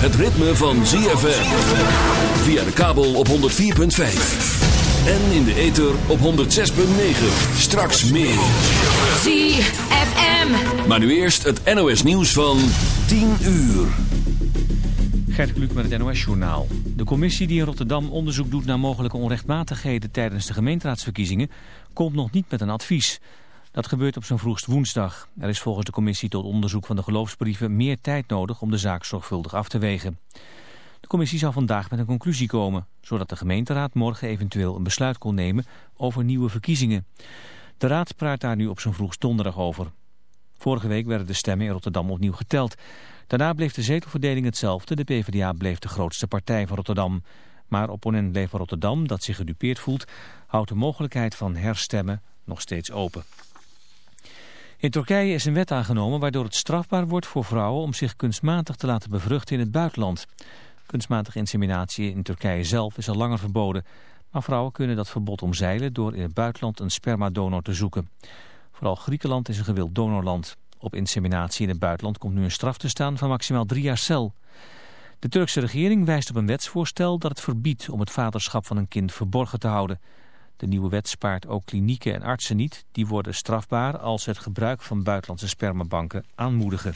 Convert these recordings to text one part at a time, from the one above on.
het ritme van ZFM. Via de kabel op 104.5. En in de ether op 106.9. Straks meer. ZFM. Maar nu eerst het NOS nieuws van 10 uur. Gert Kluk met het NOS-journaal. De commissie die in Rotterdam onderzoek doet naar mogelijke onrechtmatigheden tijdens de gemeenteraadsverkiezingen komt nog niet met een advies. Dat gebeurt op zijn vroegst woensdag. Er is volgens de commissie tot onderzoek van de geloofsbrieven meer tijd nodig om de zaak zorgvuldig af te wegen. De commissie zal vandaag met een conclusie komen, zodat de gemeenteraad morgen eventueel een besluit kon nemen over nieuwe verkiezingen. De raad praat daar nu op zijn vroegst donderdag over. Vorige week werden de stemmen in Rotterdam opnieuw geteld. Daarna bleef de zetelverdeling hetzelfde. De PvdA bleef de grootste partij van Rotterdam. Maar opponent Lever Rotterdam, dat zich gedupeerd voelt, houdt de mogelijkheid van herstemmen nog steeds open. In Turkije is een wet aangenomen waardoor het strafbaar wordt voor vrouwen om zich kunstmatig te laten bevruchten in het buitenland. Kunstmatige inseminatie in Turkije zelf is al langer verboden. Maar vrouwen kunnen dat verbod omzeilen door in het buitenland een spermadonor te zoeken. Vooral Griekenland is een gewild donorland. Op inseminatie in het buitenland komt nu een straf te staan van maximaal drie jaar cel. De Turkse regering wijst op een wetsvoorstel dat het verbiedt om het vaderschap van een kind verborgen te houden. De nieuwe wet spaart ook klinieken en artsen niet. Die worden strafbaar als ze het gebruik van buitenlandse spermabanken aanmoedigen.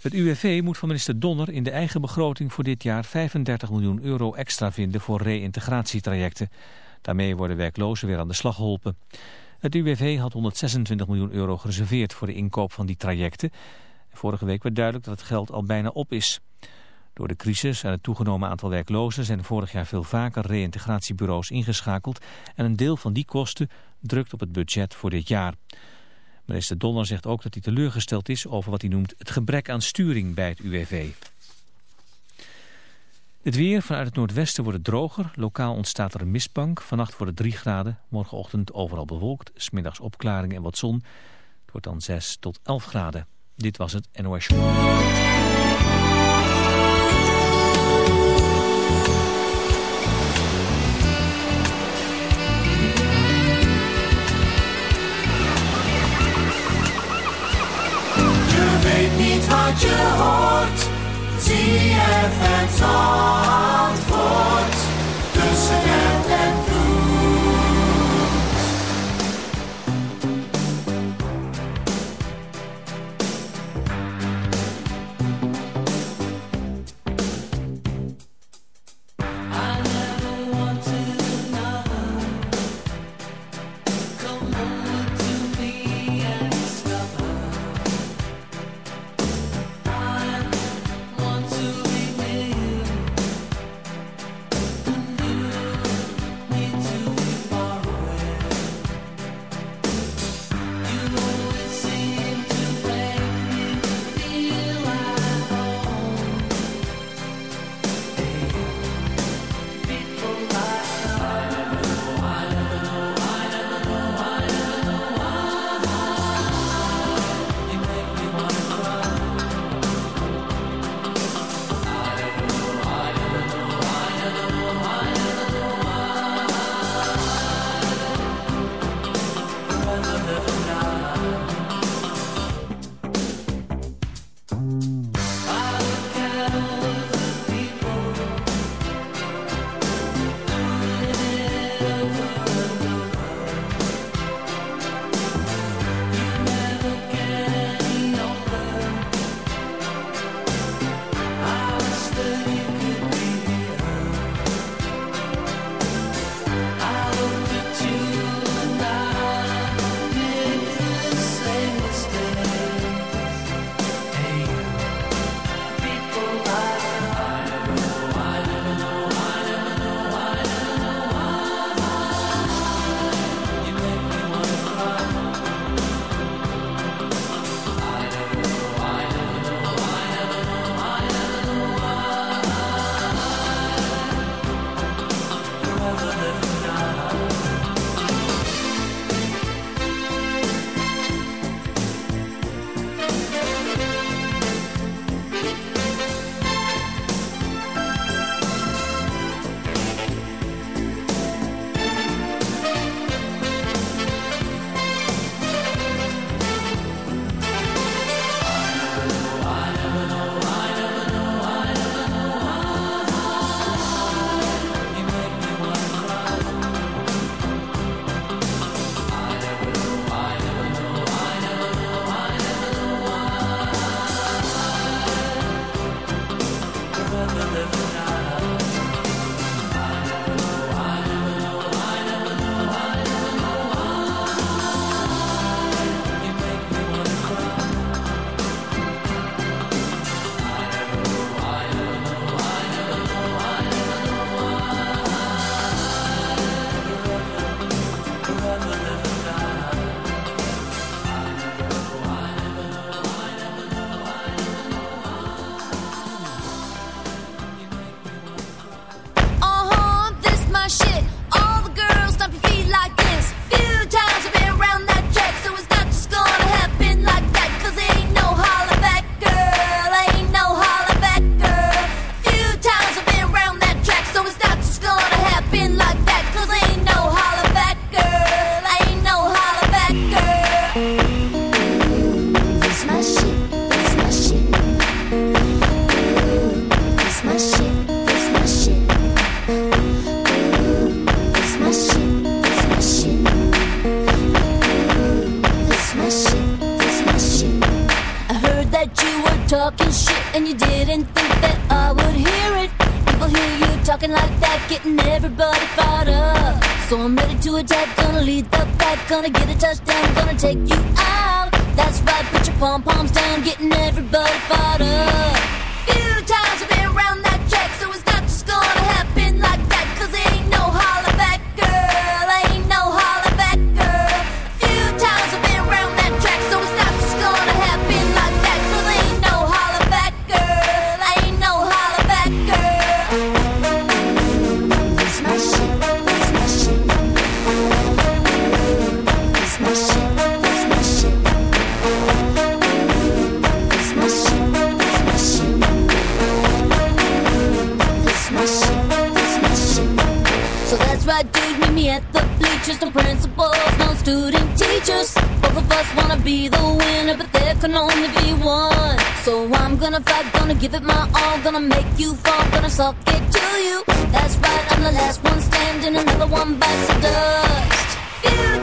Het UWV moet van minister Donner in de eigen begroting voor dit jaar 35 miljoen euro extra vinden voor reïntegratietrajecten. Daarmee worden werklozen weer aan de slag geholpen. Het UWV had 126 miljoen euro gereserveerd voor de inkoop van die trajecten. Vorige week werd duidelijk dat het geld al bijna op is. Door de crisis en het toegenomen aantal werklozen zijn vorig jaar veel vaker reïntegratiebureaus ingeschakeld en een deel van die kosten drukt op het budget voor dit jaar. Minister Donner zegt ook dat hij teleurgesteld is over wat hij noemt het gebrek aan sturing bij het UWV. Het weer vanuit het noordwesten wordt het droger. Lokaal ontstaat er een mistbank. Vannacht wordt het 3 graden. Morgenochtend overal bewolkt. Smiddags opklaringen en wat zon. Het wordt dan 6 tot 11 graden. Dit was het NOS Show. Wat je hoort. ZFM Zandvoort. Right, dude, meet me at the bleachers. No principals, no student teachers. Both of us wanna be the winner, but there can only be one. So I'm gonna fight, gonna give it my all, gonna make you fall, gonna suck it to you. That's right, I'm the last one standing, another one bites the dust. Few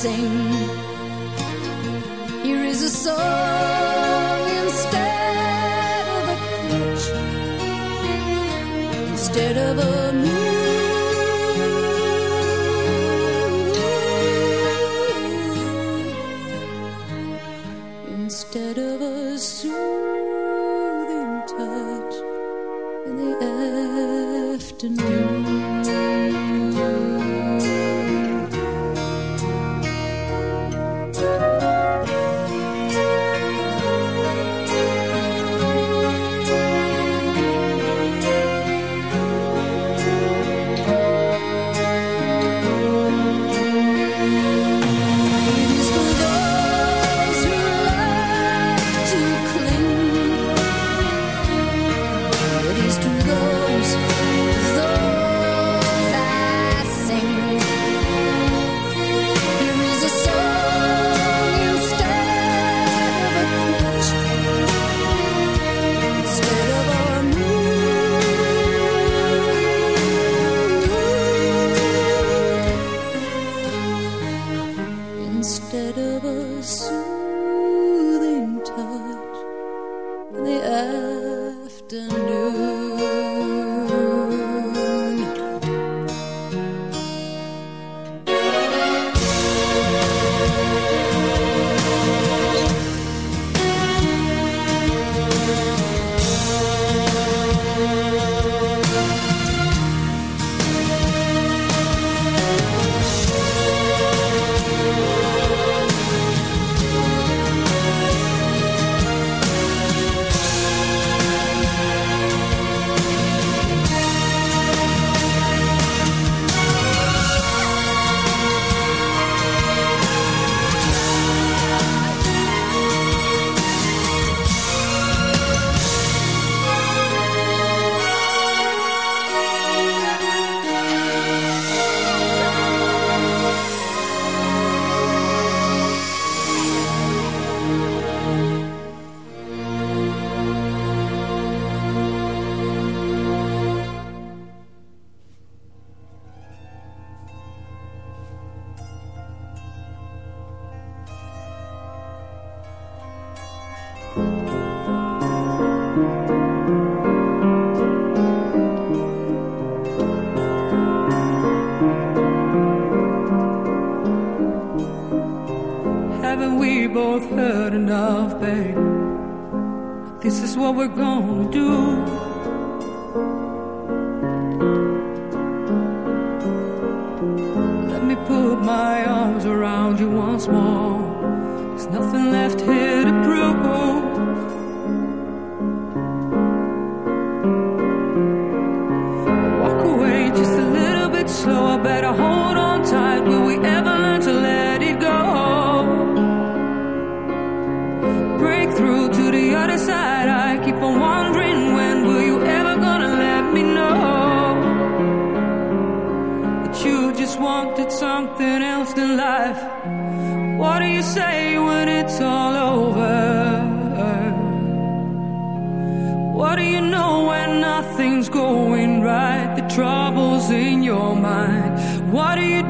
Sing.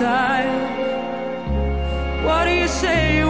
your side. What do you say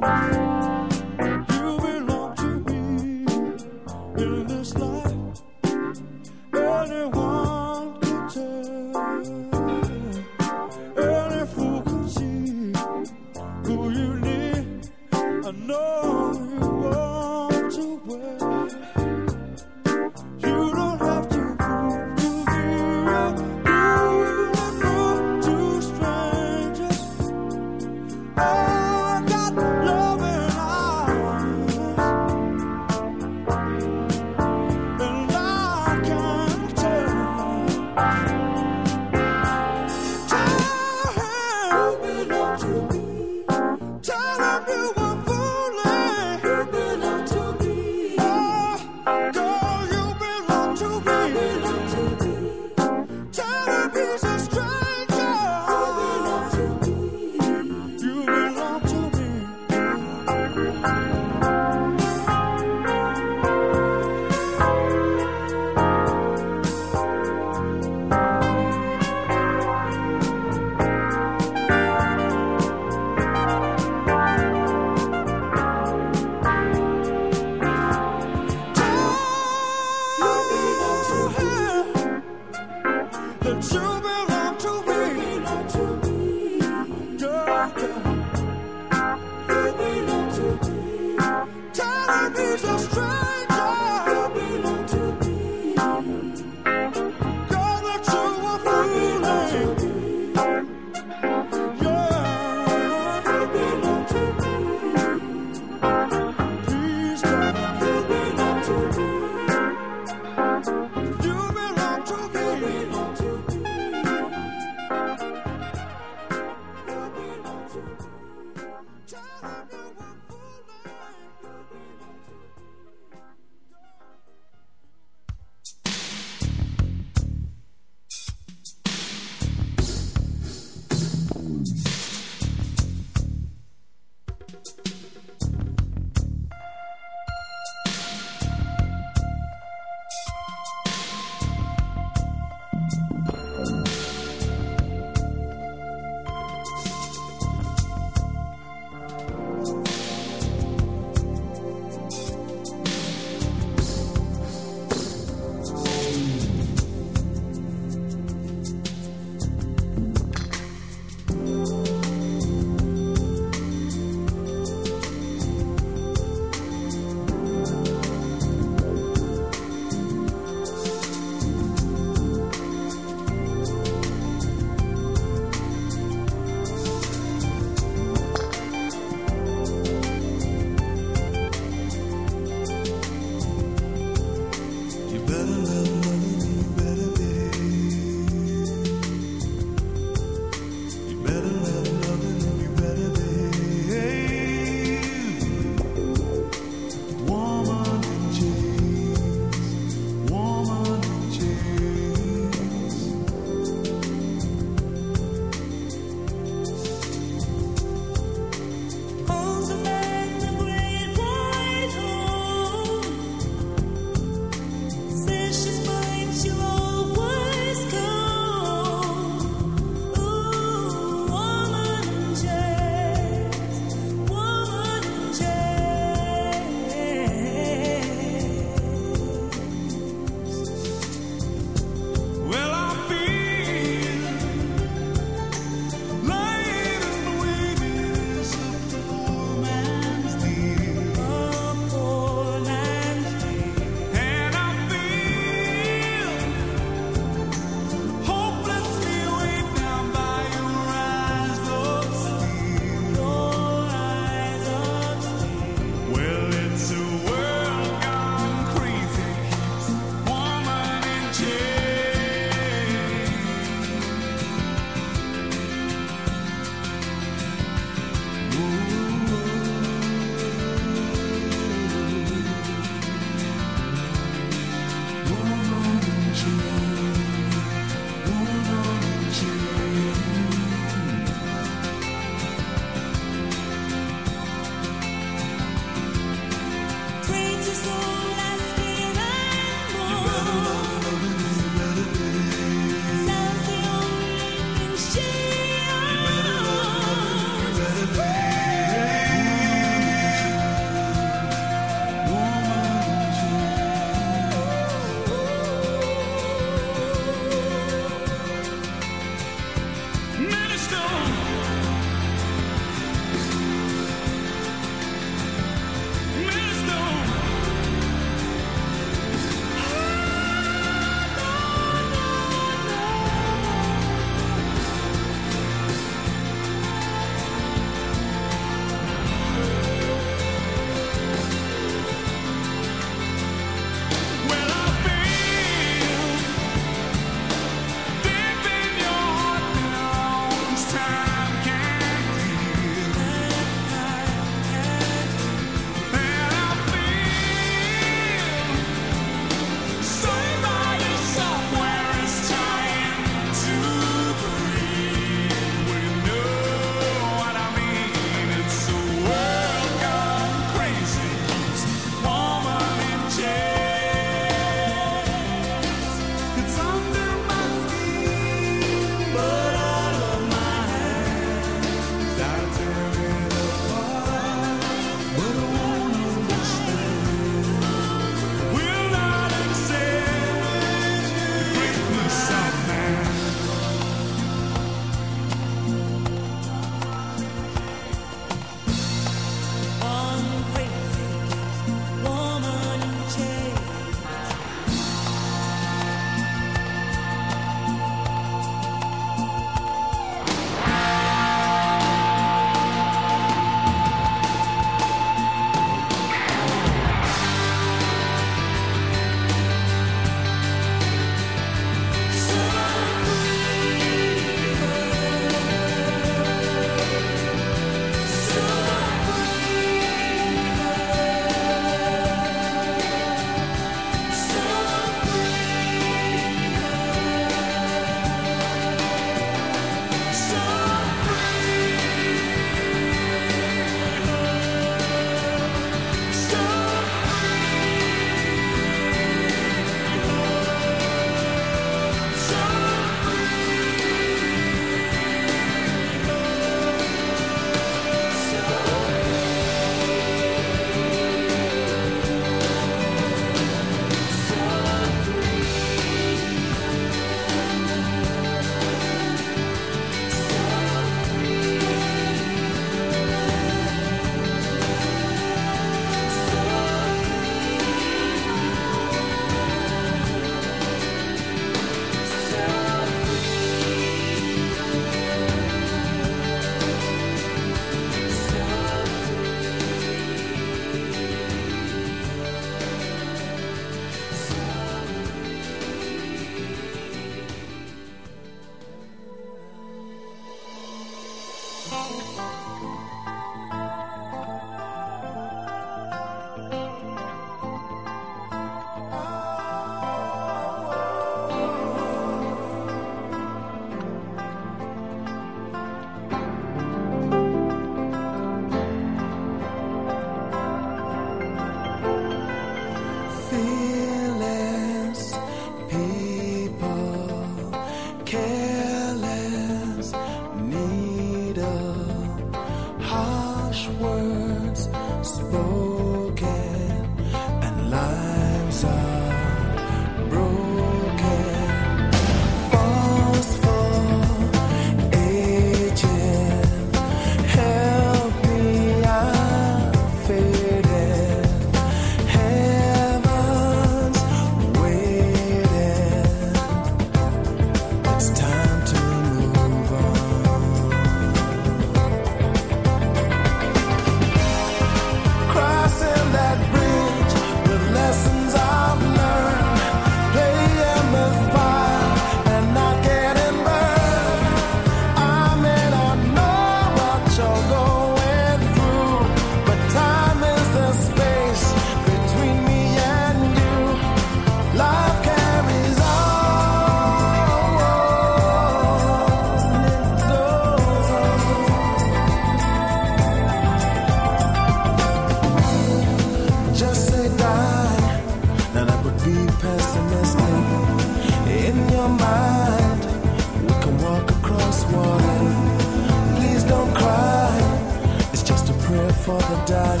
for the dying.